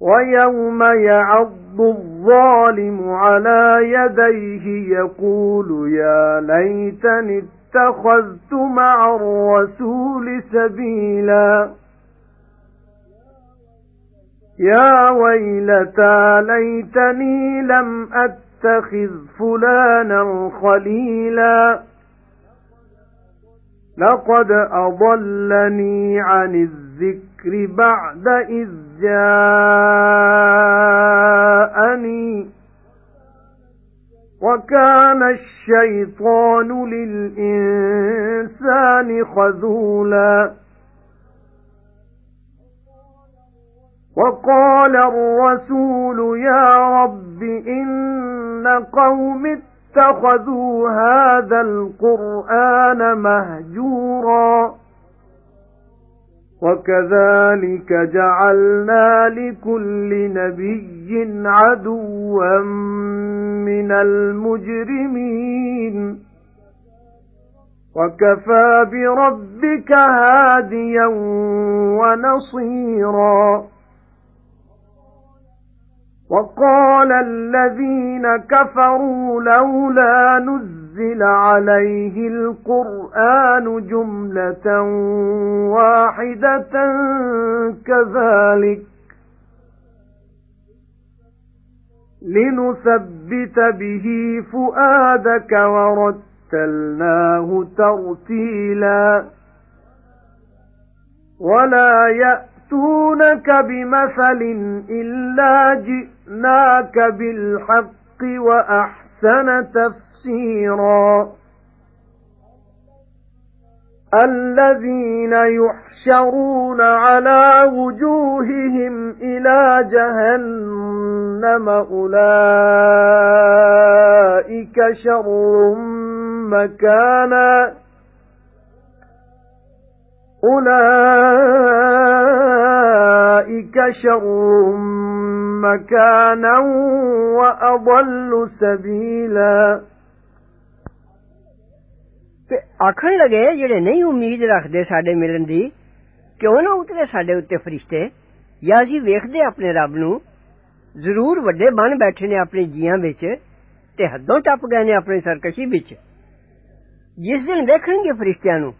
وَيَوْمَ يَعَضُّ الظَّالِمُ عَلَى يَدَيْهِ يَقُولُ يَا لَيْتَنِي اتَّخَذْتُ مَعَ الرَّسُولِ سَبِيلًا. يَا وَيْلَتَى لَيْتَنِي لَمْ أَتَّخِذْ فُلَانًا خَلِيلًا. لَقَدْ أَضَلَّنِي عَنِ الذِّكْرِ بَعْدَ إِذْ جَاءَنِي. وَكَانَ الشَّيْطَانُ لِلْإِنسَانِ خَذُولًا. وَقَالَ الرَّسُولُ يَا رَبِّ إِنَّ قَوْمِي اتَّخَذُوا هَذَا الْقُرْآنَ مَهْجُورًا. وَكَذَلِكَ جَعَلْنَا لِكُلِّ نَبِيٍّ عَدُوًّا مِنَ الْمُجْرِمِينَ. وَكَفَى بِرَبِّكَ هَادِيًا وَنَصِيرًا. وَقَالَ الَّذِينَ كَفَرُوا لَوْلَا نُزِّلَ عَلَيْهِ الْقُرْآنُ جُمْلَةً وَاحِدَةً كَذَلِكَ لِنُثَبِّتَ بِهِ فُؤَادَكَ وَرَتَّلْنَاهُ تَرْتِيلًا وَلَا يَأْتُونَكَ بِمَثَلٍ إِلَّا جِئْنَاكَ بِالْحَقِّ وَأَحْسَنَ تَفْسِيرًا الَّذِينَ يُحْشَرُونَ عَلَى وُجُوهِهِمْ إِلَى جَهَنَّمَ أُولَئِكَ شَرٌّ مَكَانًا أُولَئِكَ شَرٌّ مَكَانًا وَأَضَلُّ سَبِيلًا ਤੇ ਆਖਣ ਲਗੇ ਜਿਹੜੇ ਨਹੀਂ ਉਮੀਦ ਰੱਖਦੇ ਸਾਡੇ ਮਿਲਣ ਦੀ ਕਿਉਂ ਨਾ ਉਤਰੇ ਸਾਡੇ ਉੱਤੇ ਫਰਿਸ਼ਤੇ ਜਾਂ ਅਸੀਂ ਵੇਖਦੇ ਆਪਣੇ ਰੱਬ ਨੂੰ ਜ਼ਰੂਰ ਵੱਡੇ ਬਣ ਬੈਠੇ ਨੇ ਆਪਣੇ ਜੀਆਂ ਵਿੱਚ ਤੇ ਹੱਦੋਂ ਟੱਪ ਗਏ ਨੇ ਆਪਣੀ ਸਰਕਸ਼ੀ ਵਿੱਚ ਜਿਸ ਦਿਨ ਵੇਖਣਗੇ ਫਰਿਸ਼ਤਿਆਂ ਨੂੰ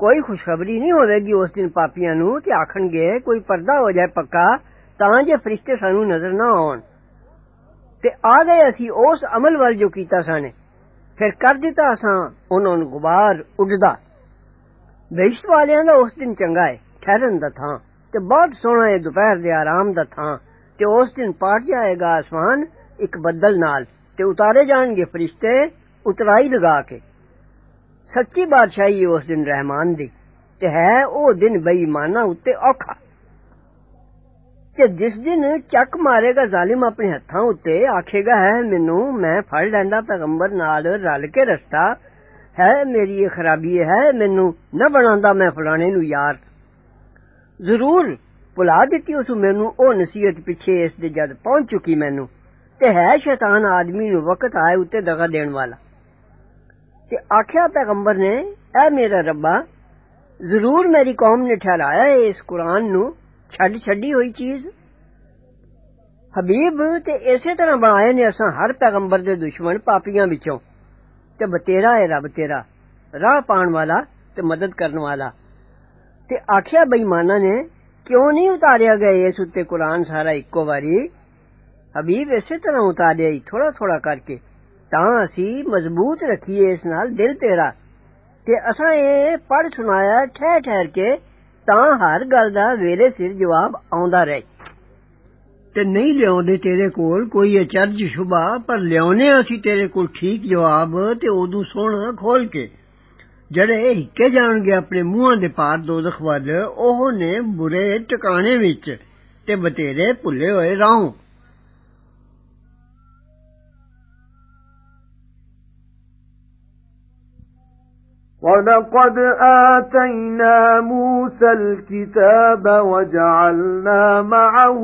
ਕੋਈ ਖੁਸ਼ਖਬਰੀ ਨਹੀਂ ਹੋਵੇਗੀ ਉਸ ਦਿਨ ਪਾਪੀਆਂ ਨੂੰ ਤੇ ਆਖਣਗੇ ਕੋਈ ਪਰਦਾ ਹੋ ਜਾਏ ਪੱਕਾ ਤਾਂ ਜੇ ਫਰਿਸ਼ਤੇ ਸਾਨੂੰ ਨਜ਼ਰ ਨਾ ਆਉਣ ਤੇ ਆ ਗਏ ਅਸੀਂ ਉਸ ਅਮਲ ਵੱਲ ਜੋ ਕੀਤਾ ਸਾਨੇ ਫਿਰ ਕਰ ਦਿੱਤਾ ਅਸਾਂ ਉਹਨਾਂ ਨੂੰ ਗੁਬਾਰ ਉੱਡਦਾ ਬਹਿਸ਼ਤ ਵਾਲਿਆਂ ਦਾ ਉਸ ਦਿਨ ਚੰਗਾ ਹੈ ਠਹਿਰਨ ਦਾ ਥਾਂ ਤੇ ਬਹੁਤ ਸੋਹਣਾ ਹੈ ਦੁਪਹਿਰ ਦੇ ਆਰਾਮ ਦਾ ਥਾਂ ਤੇ ਉਸ ਦਿਨ ਪਾਟ ਜਾਏਗਾ ਆਸਮਾਨ ਇੱਕ ਬੱਦਲ ਨਾਲ ਤੇ ਉਤਾਰੇ ਜਾਣਗੇ ਫਰਿਸ਼ਤੇ ਉਤਰਾਈ ਲਗਾ ਕੇ ਸੱਚੀ ਬਾਦਸ਼ਾਹੀ ਉਸ ਦਿਨ ਰਹਿਮਾਨ ਦੀ ਤੇ ਹੈ ਉਹ ਦਿਨ ਬੇਈਮਾਨਾਂ ਉੱਤੇ ਔਖਾ ਕਿ ਜਿਸ ਦਿਨ ਚੱਕ ਮਾਰੇਗਾ ਜ਼ਾਲਿਮ ਆਪਣੇ ਹੱਥਾਂ ਉੱਤੇ ਆਖੇਗਾ ਹੈ ਮੈਨੂੰ ਮੈਂ ਫੜ ਲੈਂਦਾ ਪੈਗੰਬਰ ਨਾਲ ਰਲ ਕੇ ਰਸਤਾ ਹੈ ਮੇਰੀ ਇਹ ਖਰਾਬੀ ਹੈ ਮੈਨੂੰ ਨਾ ਬਣਾਉਂਦਾ ਮੈਂ ਫਲਾਣੇ ਨੂੰ ਯਾਰ ਜ਼ਰੂਰ ਭੁਲਾ ਦਿੱਤੀ ਉਸ ਮੈਨੂੰ ਉਹ ਨਸੀਹਤ ਪਿੱਛੇ ਇਸ ਦੇ ਜਦ ਪਹੁੰਚ ਚੁੱਕੀ ਮੈਨੂੰ ਤੇ ਹੈ ਸ਼ੈਤਾਨ ਆਦਮੀ ਨੂੰ ਵਕਤ ਆਏ ਉੱਤੇ ਦਗਾ ਦੇਣ ਵਾਲਾ کہ آخیا پیغمبر نے اے میرا ربا ضرور میری قوم نے ٹھہرایا ہے اس قرآن نو چھڈ چھڈی ہوئی چیز حبیب تے اسی طرح بنائے نے اساں ہر پیغمبر دے دشمن پاپیاں وچوں تے بتیرا ہے رب تیرا راہ پان والا تے مدد کرن والا تے آکھیا بے ایماناں نے کیوں نہیں اتاریا گئے اس تے قرآن سارا اکو واری حبیب اسی طرح اتاریا ہی تھوڑا تھوڑا کر کے ਤਾਂ ਅਸੀਂ ਮਜ਼ਬੂਤ ਰੱਖੀਏ ਇਸ ਨਾਲ ਦਿਲ ਤੇਰਾ ਤੇ ਅਸਾਂ ਇਹ ਪੜ ਸੁਣਾਇਆ ਠਹਿਰ ਠਹਿਰ ਕੇ ਤਾਂ ਹਰ ਗੱਲ ਦਾ ਵੇਲੇ ਸਿਰ ਜਵਾਬ ਆਉਂਦਾ ਰਹੇ ਤੇ ਨਹੀਂ ਲਿਆਉਂਦੇ ਤੇਰੇ ਕੋਲ ਕੋਈ ਅਚਰਜ ਸ਼ੁਭਾ ਪਰ ਲਿਆਉਨੇ ਅਸੀਂ ਤੇਰੇ ਕੋਲ ਠੀਕ ਜਵਾਬ ਤੇ ਉਦੋਂ ਸੁਣ ਖੋਲ ਕੇ ਜਿਹੜੇ ਹਿੱਕੇ ਜਾਣਗੇ ਆਪਣੇ ਮੂੰਹਾਂ ਦੇ ਪਾਰ ਦੋਜ਼ਖ ਵੱਲ ਉਹ ਨੇ ਬੁਰੇ ਟਿਕਾਣੇ ਵਿੱਚ ਤੇ ਬਤੇਰੇ ਭੁੱਲੇ ਹੋਏ ਰਾਹੋਂ وَلَقَدْ آتَيْنَا مُوسَى الْكِتَابَ وَجَعَلْنَا مَعَهُ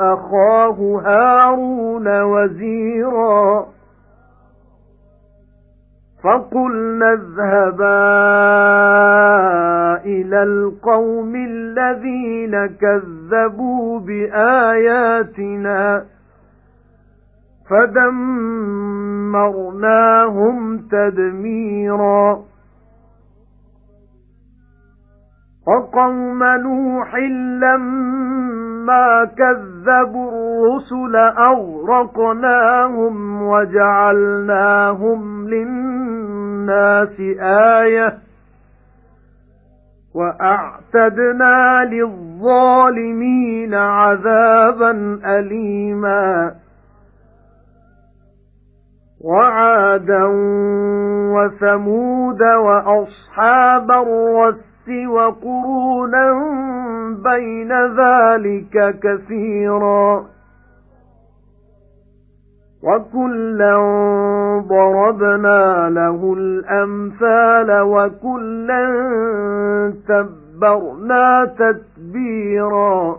أَخَاهُ هَارُونَ وَزِيرًا فَقُلْنَا اذْهَبَا إِلَى الْقَوْمِ الَّذِينَ كَذَّبُوا بِآيَاتِنَا فَدَمَّرْنَاهُمْ تَدْمِيرًا. وَقَوْمَ نُوحٍ لَمَّا كَذَّبُوا الرُّسُلَ أَغْرَقْنَاهُمْ وَجَعَلْنَاهُمْ لِلنَّاسِ آيَةً وَأَعْتَدْنَا لِلظَّالِمِينَ عَذَابًا أَلِيمًا. وَعَادًا وَثَمُودَ وَأَصْحَابَ الرَّسِّ وَقُرُونًا بَيْنَ ذَلِكَ كَثِيرًا وَكُلًّا ضَرَبْنَا لَهُ الْأَمْثَالَ وَكُلًّا تَبَّرْنَا تَتْبِيرًا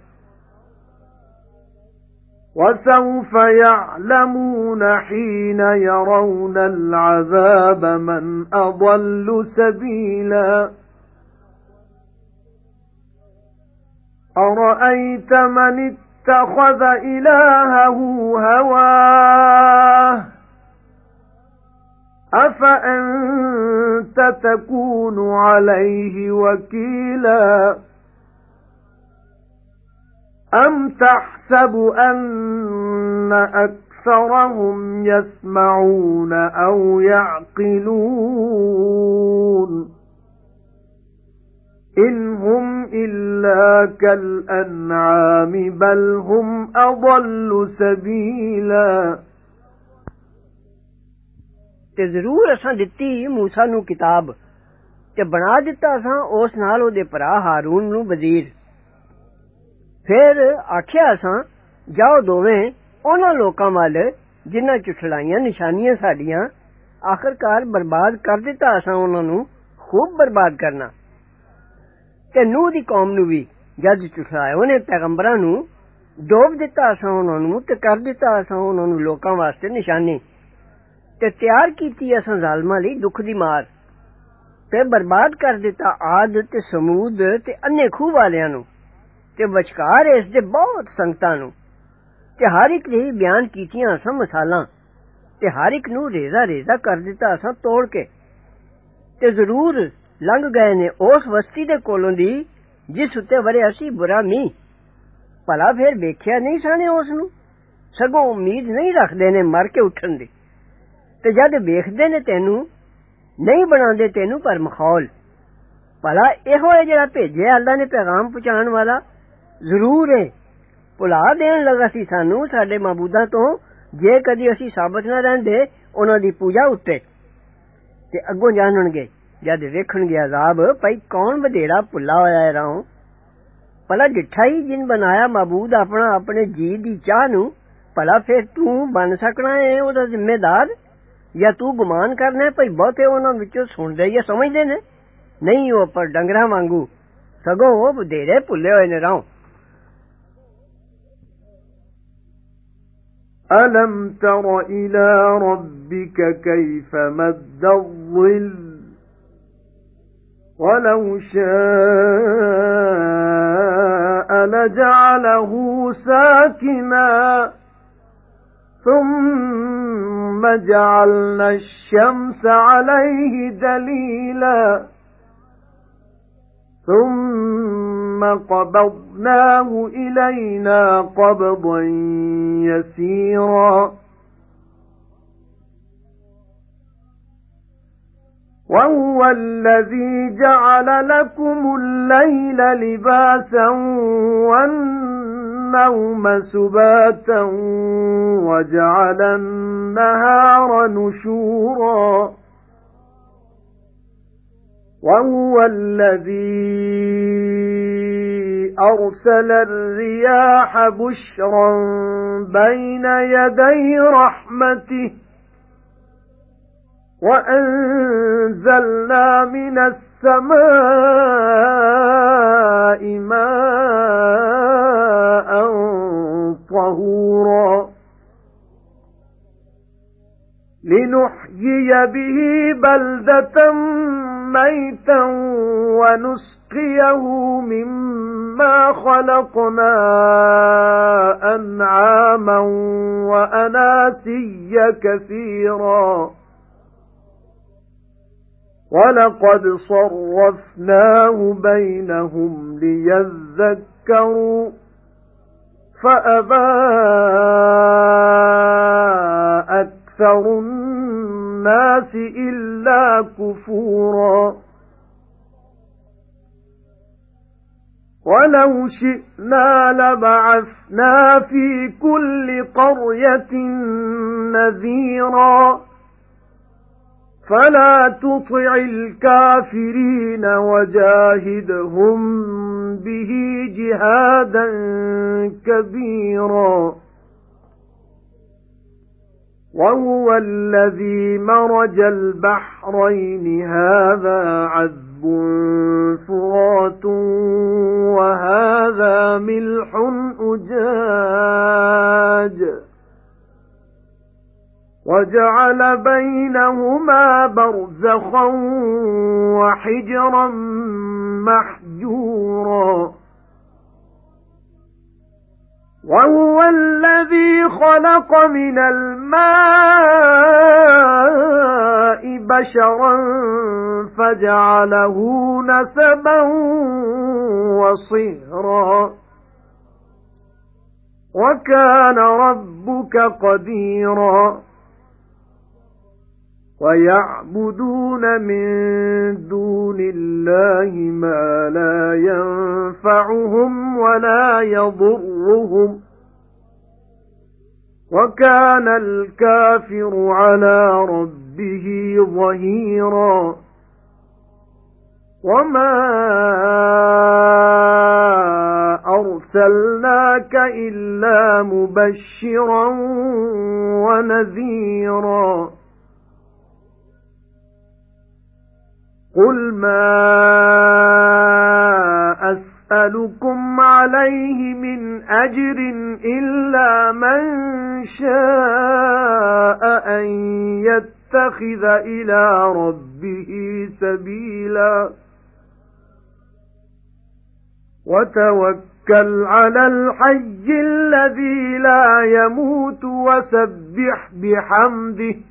وَسَوْفَ يَعْلَمُونَ حِينَ يَرَوْنَ الْعَذَابَ مَنْ أَضَلُّ سَبِيلًا. أَرَأَيْتَ مَنِ اتَّخَذَ إِلَٰهَهُ هَوَاهُ؟ أَفَأَنتَ تَكُونُ عَلَيْهِ وَكِيلًا؟ أَمْ تَحْسَبُ أَنَّ أَكْثَرَهُمْ يَسْمَعُونَ أَوْ يَعْقِلُونَ إِنْ هُمْ إِلَّا كَالْأَنْعَامِ بَلْ هُمْ أَضَلُّ سَبِيلًا ਤੇ ਜ਼ਰੂਰ ਅਸਾਂ ਦਿੱਤੀ موسی ਨੂੰ ਕਿਤਾਬ ਤੇ ਬਣਾ ਦਿੱਤਾ ਅਸਾਂ ਉਸ ਨਾਲ ਉਹਦੇ ਭਰਾ ਹਾਰੂਨ ਨੂੰ ਵਜ਼ੀਰ ਫਿਰ ਆਖਿਆ ਅਸਾਂ ਜਾਓ ਦੋਵੇਂ ਉਹਨਾਂ ਲੋਕਾਂ ਵੱਲ ਜਿਨ੍ਹਾਂ ਝੁਠਲਾਈਆਂ ਨਿਸ਼ਾਨੀਆਂ ਸਾਡੀਆਂ ਆਖਰਕਾਰ ਬਰਬਾਦ ਕਰ ਦਿੱਤਾ ਅਸਾਂ ਉਹਨਾਂ ਨੂੰ ਖੂਬ ਬਰਬਾਦ ਕਰਨਾ ਤੇ ਨੂਹ ਦੀ ਕੌਮ ਨੂੰ ਵੀ ਜਦ ਝੁਠਲਾਇਆ ਉਹਨੇ ਪੈਗੰਬਰਾਂ ਨੂੰ ਡੋਬ ਦਿੱਤਾ ਅਸਾਂ ਉਹਨਾਂ ਨੂੰ ਤੇ ਕਰ ਦਿੱਤਾ ਅਸਾਂ ਉਹਨਾਂ ਨੂੰ ਲੋਕਾਂ ਵਾਸਤੇ ਨਿਸ਼ਾਨੀ ਤੇ ਤਿਆਰ ਕੀਤੀ ਅਸਾਂ ਜ਼ਾਲਮਾਂ ਲਈ ਦੁੱਖ ਦੀ ਮਾਰ ਤੇ ਬਰਬਾਦ ਕਰ ਦਿੱਤਾ ਆਦ ਤੇ ਸਮੂਦ ਤੇ ਅੰਨੇ ਖੂਹ ਵਾਲਿਆਂ ਨੂੰ ਤੇ ਵਿਚਕਾਰ ਇਸ ਦੇ ਬਹੁਤ ਸੰਗਤਾਂ ਨੂੰ ਤੇ ਹਰ ਇੱਕ ਦੀ ਬਿਆਨ ਕੀਤੀਆਂ ਅਸਾਂ ਮਸਾਲਾਂ ਤੇ ਹਰ ਇੱਕ ਨੂੰ ਰੇਜ਼ਾ ਰੇਜ਼ਾ ਕਰ ਦਿੱਤਾ ਅਸਾਂ ਤੋੜ ਕੇ ਤੇ ਜ਼ਰੂਰ ਲੰਘ ਗਏ ਨੇ ਉਸ ਵਸਤੀ ਦੇ ਕੋਲੋਂ ਦੀ ਜਿਸ ਉੱਤੇ ਵਰਿਆ ਸੀ ਬੁਰਾ ਮੀਂਹ ਭਲਾ ਫੇਰ ਵੇਖਿਆ ਨਹੀਂ ਸਾਨੇ ਉਸ ਨੂੰ ਸਗੋਂ ਉਮੀਦ ਨਹੀਂ ਰੱਖਦੇ ਨੇ ਮਰ ਕੇ ਉੱਠਣ ਦੀ ਤੇ ਜਦ ਵੇਖਦੇ ਨੇ ਤੈਨੂੰ ਨਹੀਂ ਬਣਾਉਂਦੇ ਤੈਨੂੰ ਪਰ ਮਖੌਲ ਭਲਾ ਇਹੋ ਹੈ ਜਿਹੜਾ ਭੇਜਿਆ ਅੱਲਾ ਨੇ ਪੈਗਾਮ ਪਹੁੰਚਾਉਣ ਵਾਲਾ ਜ਼ਰੂਰ ਹੈ ਭੁਲਾ ਦੇਣ ਲੱਗਾ ਸੀ ਸਾਨੂੰ ਸਾਡੇ ਮਾਬੂਦਾਂ ਤੋਂ ਜੇ ਕਦੀ ਅਸੀਂ ਸਾਬਤ ਨਾ ਰਹਿੰਦੇ ਉਹਨਾਂ ਦੀ ਪੂਜਾ ਉੱਤੇ ਤੇ ਅੱਗੋਂ ਜਾਣਨਗੇ ਜਦ ਵੇਖਣਗੇ ਅਜ਼ਾਬ ਭਈ ਕੌਣ ਵਧੇਰਾ ਭੁੱਲਾ ਹੋਇਆ ਹੈ ਰਾਉ ਭਲਾ ਡਿੱਠਾ ਹੀ ਜਿਨ ਬਣਾਇਆ ਮਾਬੂਦ ਆਪਣਾ ਆਪਣੇ ਜੀ ਦੀ ਚਾਹ ਨੂੰ ਭਲਾ ਫਿਰ ਤੂੰ ਬਣ ਸਕਣਾ ਹੈ ਉਹਦਾ ਜ਼ਿੰਮੇਦਾਰ ਜਾਂ ਤੂੰ ਗੁਮਾਨ ਕਰਨਾ ਭਈ ਬਹੁਤੇ ਉਹਨਾਂ ਵਿੱਚੋਂ ਸੁਣਦੇ ਜਾਂ ਸਮਝਦੇ ਨੇ ਨਹੀਂ ਉਹ ਪਰ ਡੰਗਰਾਂ ਵਾਂਗੂ ਸਗੋਂ ਉਹ ਬਧੇਰੇ ਭੁੱਲੇ ਹੋਏ ਨੇ ਰਹੁ أَلَمْ تَرَ إِلَى رَبِّكَ كَيْفَ مَدَّ الظِّلَّ وَلَوْ شَاءَ لَجَعَلَهُ سَاكِنًا ثُمَّ جَعَلْنَا الشَّمْسَ عَلَيْهِ دَلِيلًا ثُمَّ قَبَضْنَاهُ إِلَيْنَا قَبْضًا يَسِيرًا. وَهُوَ الَّذِي جَعَلَ لَكُمُ اللَّيْلَ لِبَاسًا وَالنَّوْمَ سُبَاتًا وَجَعَلَ النَّهَارَ نُشُورًا. وَهُوَ الَّذِي أَرْسَلَ الرِّيَاحَ بُشْرًا بَيْنَ يَدَيْ رَحْمَتِهِ وَأَنزَلْنَا مِنَ السَّمَاءِ مَاءً طَهُورًا لِنُحْيِيَ بِهِ بَلْدَةً مَيْتًا وَنُسْقِيَهُ مِمَّا خَلَقْنَا أَنْعَامًا وَأَنَاسِيَّ كَثِيرًا. وَلَقَدْ صَرَّفْنَاهُ بَيْنَهُمْ لِيَذَّكَّرُوا فَأَبَى أَكْثَرُ النَّاسِ إِلَّا كُفُورًا. وَلَوْ شِئْنَا لَبَعَثْنَا فِي كُلِّ قَرْيَةٍ نَذِيرًا. فَلَا تُطِعِ الْكَافِرِينَ وَجَاهِدْهُم بِهِ جِهَادًا كَبِيرًا. وَهُوَ الَّذِي مَرَجَ الْبَحْرَيْنِ هَذَا عَذْبٌ فُرَاتٌ وَهَذَا مِلْحٌ أُجَاجٌ وَجَعَلَ بَيْنَهُمَا بَرْزَخًا وَحِجْرًا مَحْجُورًا وَهُوَ الَّذِي خَلَقَ مِنَ الْمَاءِ بَشَرًا فَجَعَلَهُ نَسَبًا وَصِهْرًا. وَكَانَ رَبُّكَ قَدِيرًا. وَيَعْبُدُونَ مِن دُونِ اللَّهِ مَا لَا يَنفَعُهُمْ وَلَا يَضُرُّهُمْ. وَكَانَ الْكَافِرُ عَلَى رَبِّهِ ظَهِيرًا. وَمَا أَرْسَلْنَاكَ إِلَّا مُبَشِّرًا وَنَذِيرًا. قُلْ مَا أَسْأَلُكُمْ عَلَيْهِ مِنْ أَجْرٍ إِلَّا مَنْ شَاءَ أَنْ يَتَّخِذَ إِلَى رَبِّهِ سَبِيلًا وَتَوَكَّلْ عَلَى الْحَيِّ الَّذِي لَا يَمُوتُ وَسَبِّحْ بِحَمْدِهِ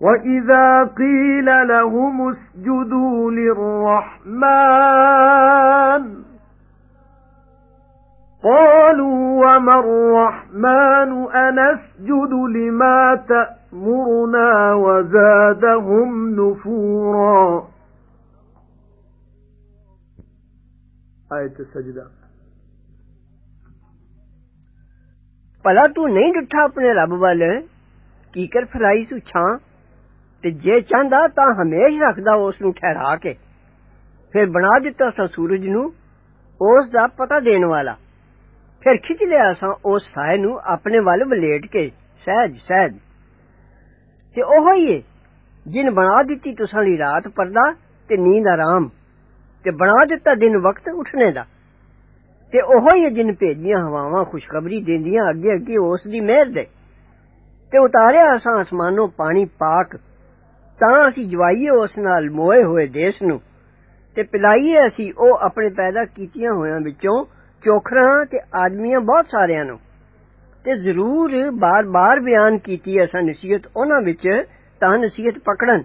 وَإِذَا قِيلَ لَهُمُ اسْجُدُوا لِلرَّحْمَنِ قَالُوا وَمَا الرَّحْمَنُ أَنَسْجُدُ لِمَا تَأْمُرُنَا وَزَادَهُمْ نُفُورًا آیت سجدہ ਭਲਾ ਤੂੰ ਨਹੀਂ ਡਿੱਠਾ ਆਪਣੇ ਰੱਬ ਵੱਲ ਕੀਕਰ ਫਲਾਈ ਸੁ ਛਾਂ ਤੇ ਜੇ ਚਾਹੁੰਦਾ ਤਾਂ ਹਮੇਸ਼ ਰੱਖਦਾ ਉਸ ਨੂੰ ਠਹਿਰਾ ਕੇ ਫਿਰ ਬਣਾ ਦਿੱਤਾ ਸਾਂ ਸੂਰਜ ਨੂੰ ਉਸ ਦਾ ਪਤਾ ਦੇਣ ਵਾਲਾ ਫਿਰ ਖਿੱਚ ਲਿਆ ਸਾਂ ਉਸ ਸਾਏ ਨੂੰ ਆਪਣੇ ਵੱਲ ਵਲੇਟ ਕੇ ਸਹਿਜ ਸਹਿਜ ਤੇ ਉਹ ਹੀ ਏ ਜਿਨ ਬਣਾ ਦਿੱਤੀ ਤੁਸਾਂ ਲਈ ਰਾਤ ਪਰਦਾ ਤੇ ਨੀਂਦ ਆਰਾਮ ਤੇ ਬਣਾ ਦਿੱਤਾ ਦਿਨ ਵਕਤ ਉੱਠਣੇ ਦਾ ਤੇ ਉਹ ਹੀ ਜਿਨ ਭੇਜੀਆਂ ਹਵਾਵਾਂ ਖੁਸ਼ਖਬਰੀ ਦਿੰਦੀਆਂ ਅੱਗੇ ਅੱਗੇ ਉਸ ਦੀ ਮਿਹਰ ਦੇ ਤੇ ਉਤਾਰਿਆ ਅਸਾਂ ਅਸਮਾਨੋਂ ਪਾਣੀ ਪਾਕ ਤਾਂ ਅਸੀਂ ਜਵਾਈਏ ਉਸ ਨਾਲ ਮੋਏ ਹੋਏ ਦੇਸ਼ ਨੂੰ ਤੇ ਪਿਲਾਈਏ ਅਸੀਂ ਉਹ ਆਪਣੇ ਪੈਦਾ ਕੀਤੀਆਂ ਹੋਇਆਂ ਵਿੱਚੋਂ ਚੋਖਰਾਂ ਤੇ ਆਦਮੀਆਂ ਬਹੁਤ ਸਾਰਿਆਂ ਨੂੰ ਤੇ ਜ਼ਰੂਰ ਬਾਰ-ਬਾਰ ਬਿਆਨ ਕੀਤੀ ਅਸਾਂ ਨਸੀਹਤ ਉਹਨਾਂ ਵਿੱਚ ਤਾਂ ਨਸੀਹਤ ਪਕੜਨ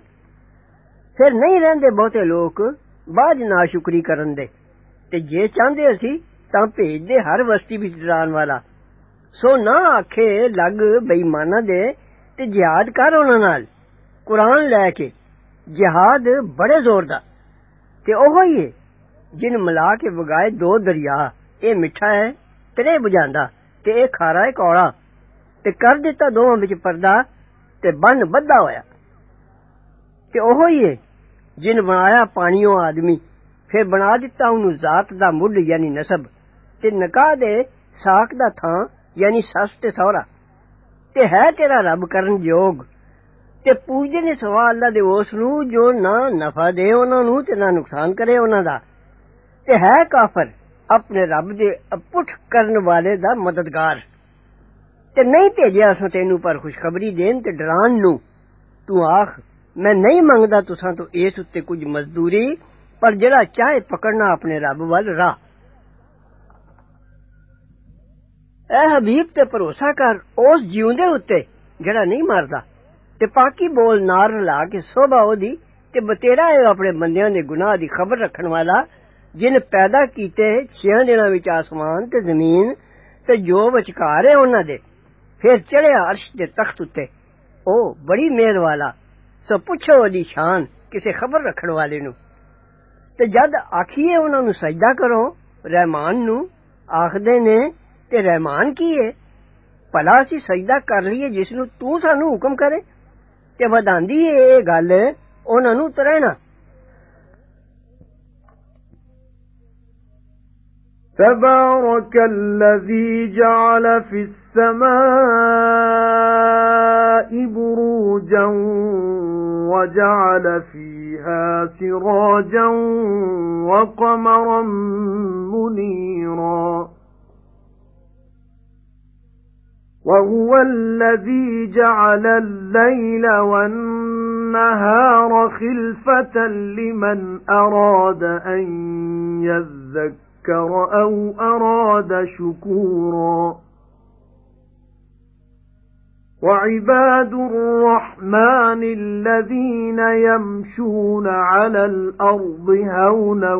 ਫਿਰ ਨਹੀਂ ਰਹਿੰਦੇ ਬਹੁਤੇ ਲੋਕ ਬਾਝ ਨਾ ਸ਼ੁਕਰੀ ਕਰਨ ਦੇ ਤੇ ਜੇ ਚਾਹੁੰਦੇ ਅਸੀਂ ਤਾਂ ਭੇਜਦੇ ਹਰ ਵਸਤੀ ਵਿੱਚ ਡਰਾਨ ਵਾਲਾ ਸੋ ਨਾ ਆਖੇ ਲੱਗ ਬੇਈਮਾਨਾਂ ਦੇ ਤੇ ਜਿਹਾਦ ਕਰ ਉਹਨਾਂ ਨਾਲ ਕੁਰਾਨ ਲੈ ਕੇ ਜਿਹਾਦ ਬੜੇ ਜ਼ੋਰ ਦਾ ਤੇ ਉਹ ਹੀ ਹੈ ਜਿਨ ਮਿਲਾ ਕੇ ਵਗਾਏ ਦੋ ਦਰਿਆ ਇਹ ਮਿੱਠਾ ਹੈ ਤਰੇ ਬੁਝਾਂਦਾ ਤੇ ਇਹ ਖਾਰਾ ਹੈ ਕੌੜਾ ਤੇ ਕਰ ਦਿੱਤਾ ਦੋਵਾਂ ਵਿੱਚ ਪਰਦਾ ਤੇ ਬੰਨ ਬੱਧਾ ਹੋਇਆ ਤੇ ਉਹ ਹੀ ਹੈ ਜਿਨ ਬਣਾਇਆ ਪਾਣੀੋਂ ਆਦਮੀ ਫਿਰ ਬਣਾ ਦਿੱਤਾ ਉਹਨੂੰ ਜ਼ਾਤ ਦਾ ਮੁੱਢ ਯਾਨੀ ਨਸਬ ਤੇ ਨਕਾਹ ਦੇ ਸਾਖ ਦਾ ਥਾਂ ਯਾਨੀ ਸੱਸ ਤੇ ਸਹੁਰਾ ਤੇ ਹੈ ਤੇਰਾ ਰੱਬ ਕਰਨ ਯੋਗ ਤੇ ਪੂਜਦੇ ਨੇ ਸਵਾ ਅੱਲਾ ਦੇ ਉਸ ਨੂੰ ਜੋ ਨਾ ਨਫਾ ਦੇ ਉਹਨਾਂ ਨੂੰ ਤੇ ਨਾ ਨੁਕਸਾਨ ਕਰੇ ਉਹਨਾਂ ਦਾ ਤੇ ਹੈ ਕਾਫਰ ਆਪਣੇ ਰੱਬ ਦੇ ਅਪੁੱਠ ਕਰਨ ਵਾਲੇ ਦਾ ਮਦਦਗਾਰ ਤੇ ਨਹੀਂ ਭੇਜਿਆ ਸੋ ਤੈਨੂੰ ਪਰ ਖੁਸ਼ਖਬਰੀ ਦੇਣ ਤੇ ਡਰਾਨ ਨੂੰ ਤੂੰ ਆਖ ਮੈਂ ਨਹੀਂ ਮੰਗਦਾ ਤੁਸਾਂ ਤੋਂ ਇਸ ਉੱਤੇ ਕੁਝ ਮਜ਼ਦੂਰੀ ਪਰ ਜਿਹੜਾ ਚਾਹੇ ਪਕੜਨਾ ਆਪਣੇ ਰੱਬ ਵੱਲ ਰਾਹ ਐ ਹਬੀਬ ਤੇ ਭਰੋਸਾ ਕਰ ਉਸ ਜਿਉਂਦੇ ਉੱਤੇ ਜਿਹੜਾ ਨਹੀਂ ਮਰਦਾ تے پاکی بول نار رلا کے سوبھا اودی تے بتیرا اے اپنے بندیاں دے گناہ دی خبر رکھن والا جن پیدا کیتے چھیاں دناں وچ آسمان تے زمین تے جو وچکار اے انہاں دے پھر چڑھیا عرش دے تخت اتے او بڑی مہر والا سو پوچھو اودی شان کسے خبر رکھن والے نو تے جد آکھیے انہاں نو سجدہ کرو رحمان نو آخدے نے تے رحمان کی اے بھلا اسی سجدہ کر لیے جس نو تو سانو حکم کرے ਤੇ ਵਧਾਂਦੀ ਏ ਇਹ ਗੱਲ ਉਹਨਾਂ ਨੂੰ ਤਰੇਣਾ تبارك الذي جعل في السماء بروجا وجعل فيها سراجا وقمرا منيرا. وَهُوَ الَّذِي جَعَلَ اللَّيْلَ وَالنَّهَارَ خِلْفَةً لِمَنْ أَرَادَ أَن يَذَّكَّرَ أَوْ أَرَادَ شُكُورًا. وَعِبَادُ الرَّحْمَنِ الَّذِينَ يَمْشُونَ عَلَى الْأَرْضِ هَوْنًا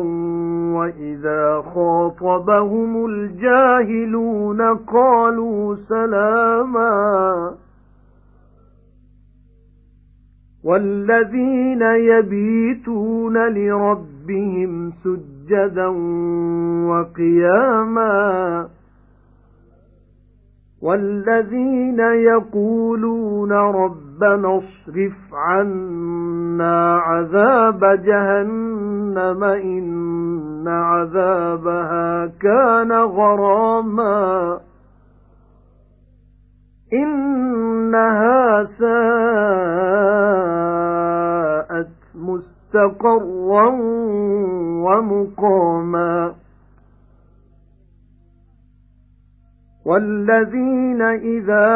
وَإِذَا خَاطَبَهُمُ الْجَاهِلُونَ قَالُوا سَلَامًا وَالَّذِينَ يَبِيتُونَ لِرَبِّهِمْ سُجَّدًا وَقِيَامًا وَالَّذِينَ يَقُولُونَ رَبَّنَا اصْرِفْ عَنَّا عَذَابَ جَهَنَّمَ إِنَّ عَذَابَهَا كَانَ غَرَامًا. إِنَّهَا سَاءَتْ مُسْتَقَرًّا وَمُقَامًا. وَالَّذِينَ إِذَا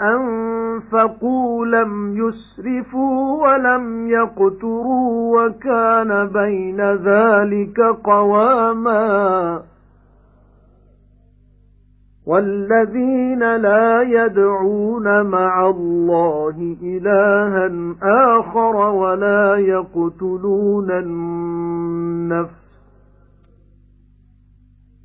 أَنفَقُوا لَمْ يُسْرِفُوا وَلَمْ يَقْتُرُوا وَكَانَ بَيْنَ ذَلِكَ قَوَامًا وَالَّذِينَ لَا يَدْعُونَ مَعَ اللَّهِ إِلَٰهًا آخَرَ وَلَا يَقْتُلُونَ النَّفْسَ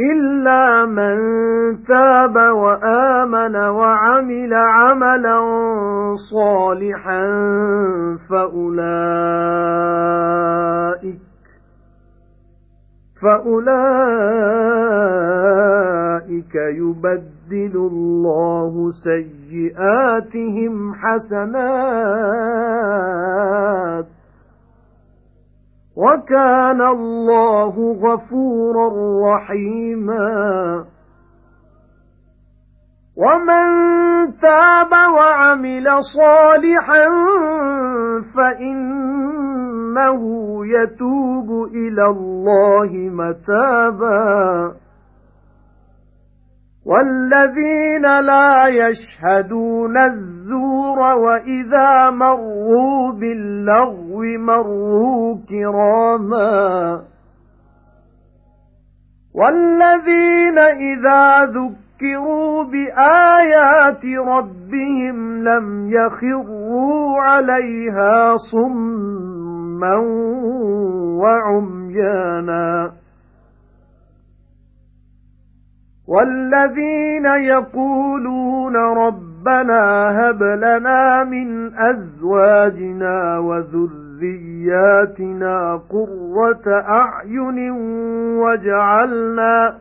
إِلَّا مَن تَابَ وَآمَنَ وَعَمِلَ عَمَلًا صَالِحًا فَأُولَئِكَ فَأُولَئِكَ يُبَدِّلُ اللَّهُ سَيِّئَاتِهِمْ حَسَنَاتٍ وَكَانَ اللَّهُ غَفُورًا رَّحِيمًا. وَمَن تَابَ وَعَمِلَ صَالِحًا فَإِنَّهُ يَتُوبُ إِلَى اللَّهِ مَتَابًا. وَالَّذِينَ لَا يَشْهَدُونَ الزُّورَ وَإِذَا مَرُّوا بِاللَّغْوِ مَرُّوا كِرَامًا. وَالَّذِينَ إِذَا ذُكِّرُوا بِآيَاتِ رَبِّهِمْ لَمْ يَخِرُّوا عَلَيْهَا صُمًّا وَعُمْيَانًا. وَالَّذِينَ يَقُولُونَ رَبَّنَا هَبْ لَنَا مِنْ أَزْوَاجِنَا وَذُرِّيَّاتِنَا قُرَّةَ أَعْيُنٍ وَاجْعَلْنَا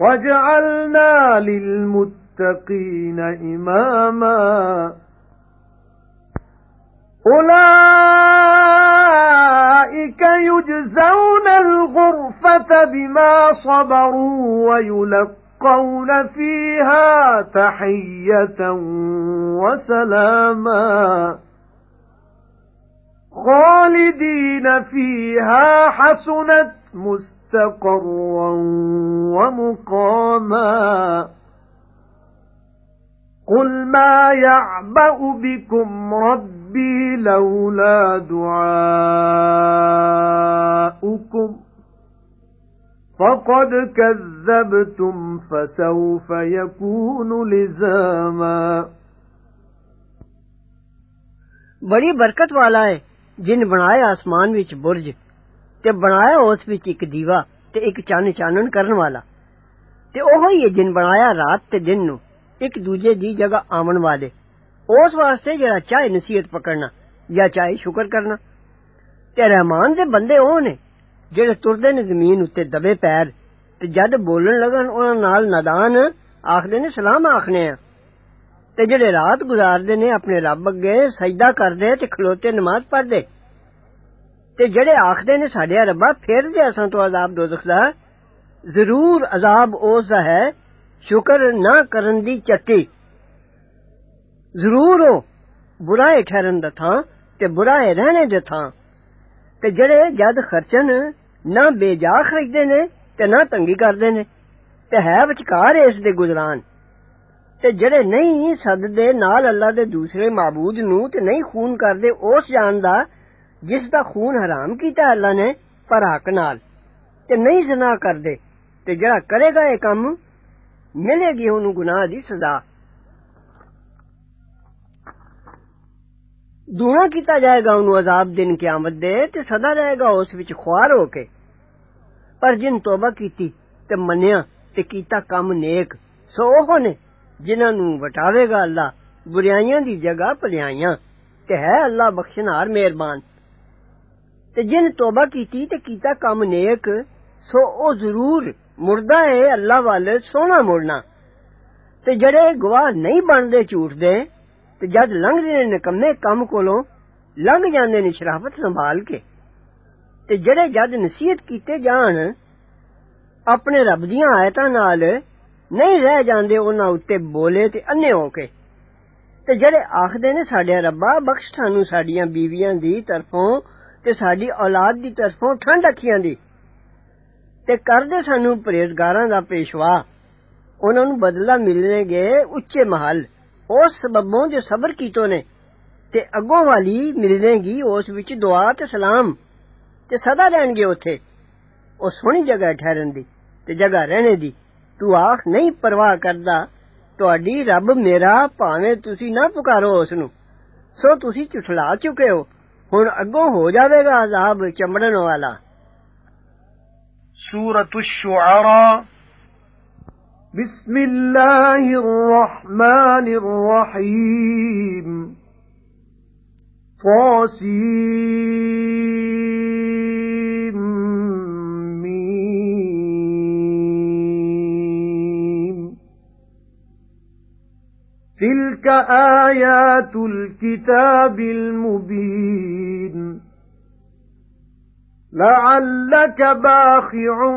وَاجْعَلْنَا لِلْمُتَّقِينَ إِمَامًا أُولَئِكَ يُجْزَوْنَ الْغُرْفَةَ بِمَا صَبَرُوا وَيُلَقَّوْنَ فِيهَا تَحِيَّةً وَسَلَامًا. خَالِدِينَ فِيهَا حَسُنَتْ مُسْتَقَرًّا وَمُقَامًا. قُلْ مَا يَعْبَأُ بِكُمْ رَبِّي رَبِّي لَوْلَا دُعَاؤُكُمْ فَقَدْ كَذَّبْتُمْ فَسَوْفَ يَكُونُ لِزَامًا بڑی برکت والا ہے جن بنایا آسمان وچ برج تے بنایا اس وچ اک دیوا تے اک چان چانن کرن والا۔ تے اوہی ہے جن بنایا رات تے دن نو ایک دوجے دی جگہ آمن والے۔ اس واسطے جڑا چاہے نصیحت پکڑنا یا چاہے شکر کرنا۔ تے رحمان دے بندے او نے جڑے تردے نے زمین اتے دبے پیر تے جد بولن لگن انہاں نال نادان آکھدے نے سلام آکھنے آ تے جڑے رات گزاردے نے اپنے رب اگے سجدہ کردے تے کھلوتے نماز پڑھدے۔ تے جڑے آکھدے نے ساڈیا ربا پھر دے اساں تو عذاب دوزخ دا، ضرور عذاب اوس دا ہے، شکر نہ کرن دی ਚੱਟੀ ਜ਼ਰੂਰ ਉਹ ਬੁਰਾਏ ਠਹਿਰਨ ਦਾ ਥਾਂ ਤੇ ਬੁਰਾਏ ਰਹਿਣੇ ਦੇ ਥਾਂ ਤੇ ਜਿਹੜੇ ਜਦ ਖਰਚਨ ਨਾ ਬੇਜਾ ਖਰਚਦੇ ਨੇ ਤੇ ਨਾ ਤੰਗੀ ਕਰਦੇ ਨੇ ਤੇ ਹੈ ਵਿਚਕਾਰ ਇਸ ਦੇ ਗੁਜ਼ਰਾਨ ਤੇ ਜਿਹੜੇ ਨਹੀਂ ਸਦਦੇ ਨਾਲ ਅੱਲਾ ਦੇ ਦੂਸਰੇ ਮਾਬੂਦ ਨੂੰ ਤੇ ਨਹੀਂ ਖੂਨ ਕਰਦੇ ਉਸ ਜਾਨ ਦਾ ਜਿਸ ਦਾ ਖੂਨ ਹਰਾਮ ਕੀਤਾ ਅੱਲਾ ਨੇ ਪਰ ਹੱਕ ਨਾਲ ਤੇ ਨਹੀਂ ਜ਼ਨਾ ਕਰਦੇ ਤੇ ਜਿਹੜਾ ਕਰੇਗਾ ਇਹ ਕੰਮ ਮਿਲੇਗੀ ਉਹਨੂੰ ਗੁਨਾਹ ਦੀ ਸਜ਼ਾ دھواں کیتا جائے گا انہوں عذاب دن قیامت دے تے صدا رہے گا اس وچ خوار ہو کے پر جن توبہ کیتی تے منیا تے کیتا کم نیک سو اوہ نے جنہاں نو وٹاوے گا اللہ بریائیاں دی جگہ بھلیائیاں تے ہے اللہ بخشنہار مہربان تے جن توبہ کیتی تے کیتا کم نیک سو او ضرور مڑدا ہے اللہ والے سونا مڑنا تے جڑے گواہ ਤੇ ਜਦ ਲੰਘਦੇ ਨੇ ਨਿਕੰਮੇ ਕੰਮ ਕੋਲੋਂ ਲੰਘ ਜਾਂਦੇ ਨੇ ਸ਼ਰਾਫਤ ਸੰਭਾਲ ਕੇ ਤੇ ਜਿਹੜੇ ਜਦ ਨਸੀਹਤ ਕੀਤੇ ਜਾਣ ਆਪਣੇ ਰੱਬ ਦੀਆਂ ਆਇਤਾਂ ਨਾਲ ਨਹੀਂ ਰਹਿ ਜਾਂਦੇ ਉਹਨਾਂ ਉੱਤੇ ਬੋਲੇ ਤੇ ਅੰਨੇ ਹੋ ਕੇ ਤੇ ਜਿਹੜੇ ਆਖਦੇ ਨੇ ਸਾਡੇ ਰੱਬਾ ਬਖਸ਼ ਸਾਨੂੰ ਸਾਡੀਆਂ ਬੀਵੀਆਂ ਦੀ ਤਰਫੋਂ ਤੇ ਸਾਡੀ ਔਲਾਦ ਦੀ ਤਰਫੋਂ ਠੰਡ ਅੱਖੀਆਂ ਦੀ ਤੇ ਕਰਦੇ ਸਾਨੂੰ ਪਰਹੇਜ਼ਗਾਰਾਂ ਦਾ ਪੇਸ਼ਵਾ ਉਹਨਾਂ ਨੂੰ ਬਦਲਾ ਮਿਲਣਗੇ ਉੱਚੇ ਮਹਲ ਉਸ ਸਬਬੋਂ ਜੋ ਸਬਰ ਕੀਤੋ ਨੇ ਤੇ ਅੱਗੋਂ ਵਾਲੀ ਮਿਲਣਗੀ ਉਸ ਵਿੱਚ ਦੁਆ ਤੇ ਸਲਾਮ ਤੇ ਸਦਾ ਰਹਿਣਗੇ ਉੱਥੇ ਉਹ ਸੋਹਣੀ ਜਗ੍ਹਾ ਠਹਿਰਨ ਦੀ ਤੇ ਜਗ੍ਹਾ ਰਹਿਣੇ ਦੀ ਤੂੰ ਆਖ ਨਹੀਂ ਪਰਵਾਹ ਕਰਦਾ ਤੁਹਾਡੀ ਰੱਬ ਮੇਰਾ ਭਾਵੇਂ ਤੁਸੀਂ ਨਾ ਪੁਕਾਰੋ ਉਸ ਨੂੰ ਸੋ ਤੁਸੀਂ ਝੁਠਲਾ ਚੁੱਕੇ ਹੋ ਹੁਣ ਅੱਗੋਂ ਹੋ ਜਾਵੇਗਾ ਅਜ਼ਾਬ ਚਮੜਨ ਵਾਲਾ سورة الشعراء بسم الله الرحمن الرحيم. طاسيم. تلك آيات الكتاب المبين. لعلك باخع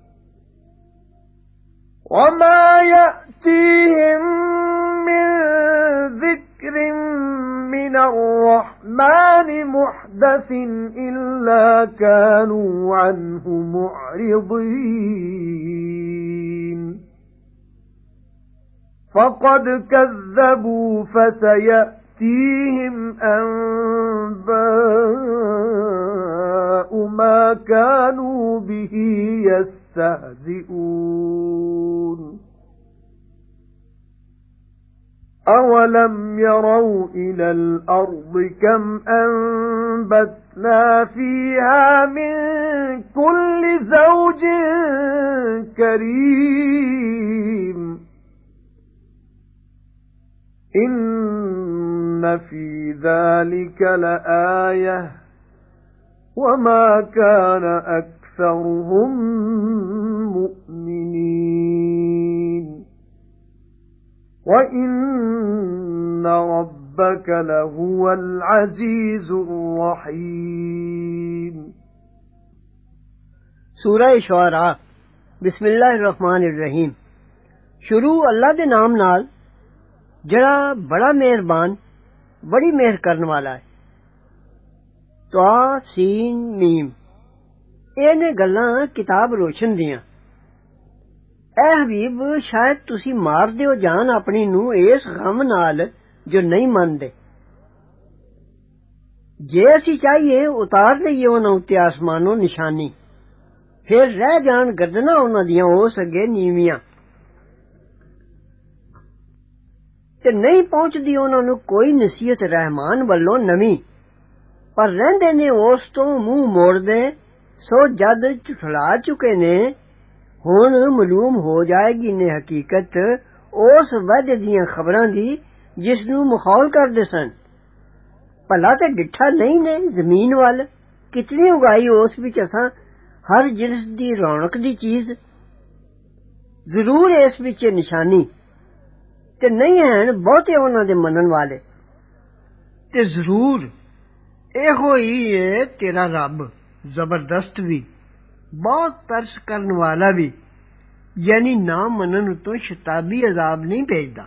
وما يأتيهم من ذكر من الرحمن محدث إلا كانوا عنه معرضين فَقَدْ كَذَّبُوا فَسَيَأْتِيهِمْ أَنبَاءُ مَا كَانُوا بِهِ يَسْتَهْزِئُونَ. أَوَلَمْ يَرَوْا إِلَى الْأَرْضِ كَمْ أَنبَتْنَا فِيهَا مِن كُلِّ زَوْجٍ كَرِيمٍ. إِنَّ إِنَّ فِي ذَلِكَ لَآيَةً وَمَا كَانَ أَكْثَرُهُم مُؤْمِنِينَ وَإِنَّ رَبَّكَ لَهُوَ الْعَزِيزُ الرَّحِيمُ سورہ شعراء بسم اللہ الرحمن الرحیم۔ شروع اللہ دے نام نال جڑا بڑا مہربان بڑی مہر کرنے والا ہے طا سین میم اے نے گلاں کتاب روشن دیاں اے حبیب شاید تسی مار دیو جان اپنی نو اس غم نال جو نہیں مندے جے اسی چاہیے اتار لئیے انہاں تے آسمانوں نشانی پھر رہ جان گردنا انہاں دیاں ہو سکے ਤੇ ਨਹੀਂ ਪਹੁੰਚਦੀ ਉਹਨਾਂ ਨੂੰ ਕੋਈ ਨਸੀਹਤ ਰਹਿਮਾਨ ਵੱਲੋਂ ਨਵੀਂ ਪਰ ਰਹਿੰਦੇ ਨੇ ਉਸ ਤੋਂ ਮੂੰਹ ਮੋੜਦੇ ਸੋ ਜਦ ਝੁਠਲਾ ਚੁੱਕੇ ਨੇ ਹੁਣ ਮਾਲੂਮ ਹੋ ਜਾਏਗੀ ਨੇ ਹਕੀਕਤ ਉਸ ਵਜ੍ਹ ਦੀਆਂ ਖਬਰਾਂ ਦੀ ਜਿਸ ਨੂੰ ਮਖੌਲ ਕਰਦੇ ਸਨ ਭਲਾ ਤੇ ਡਿੱਠਾ ਨਹੀਂ ਨੇ ਜ਼ਮੀਨ ਵੱਲ ਕਿਤਨੀ ਉਗਾਈ ਉਸ ਵਿੱਚ ਅਸਾਂ ਹਰ ਜਿਨਸ ਦੀ ਰੌਣਕ ਦੀ ਚੀਜ਼ ਜ਼ਰੂਰ ਇਸ ਵਿੱਚ ਨਿਸ਼ਾਨੀ ਤੇ ਨਹੀਂ ਹਨ ਬਹੁਤੇ ਉਹਨਾਂ ਦੇ ਮੰਨਣ ਵਾਲੇ ਤੇ ਜ਼ਰੂਰ ਇਹੋ ਹੀ ਏ ਤੇਰਾ ਰੱਬ ਜ਼ਬਰਦਸਤ ਵੀ ਬਹੁਤ ਤਰਸ ਕਰਨ ਵਾਲਾ ਵੀ ਯਾਨੀ ਨਾ ਮੰਨਣ ਤੋਂ ਸ਼ਤਾਬੀ ਅਜ਼ਾਬ ਨਹੀਂ ਭੇਜਦਾ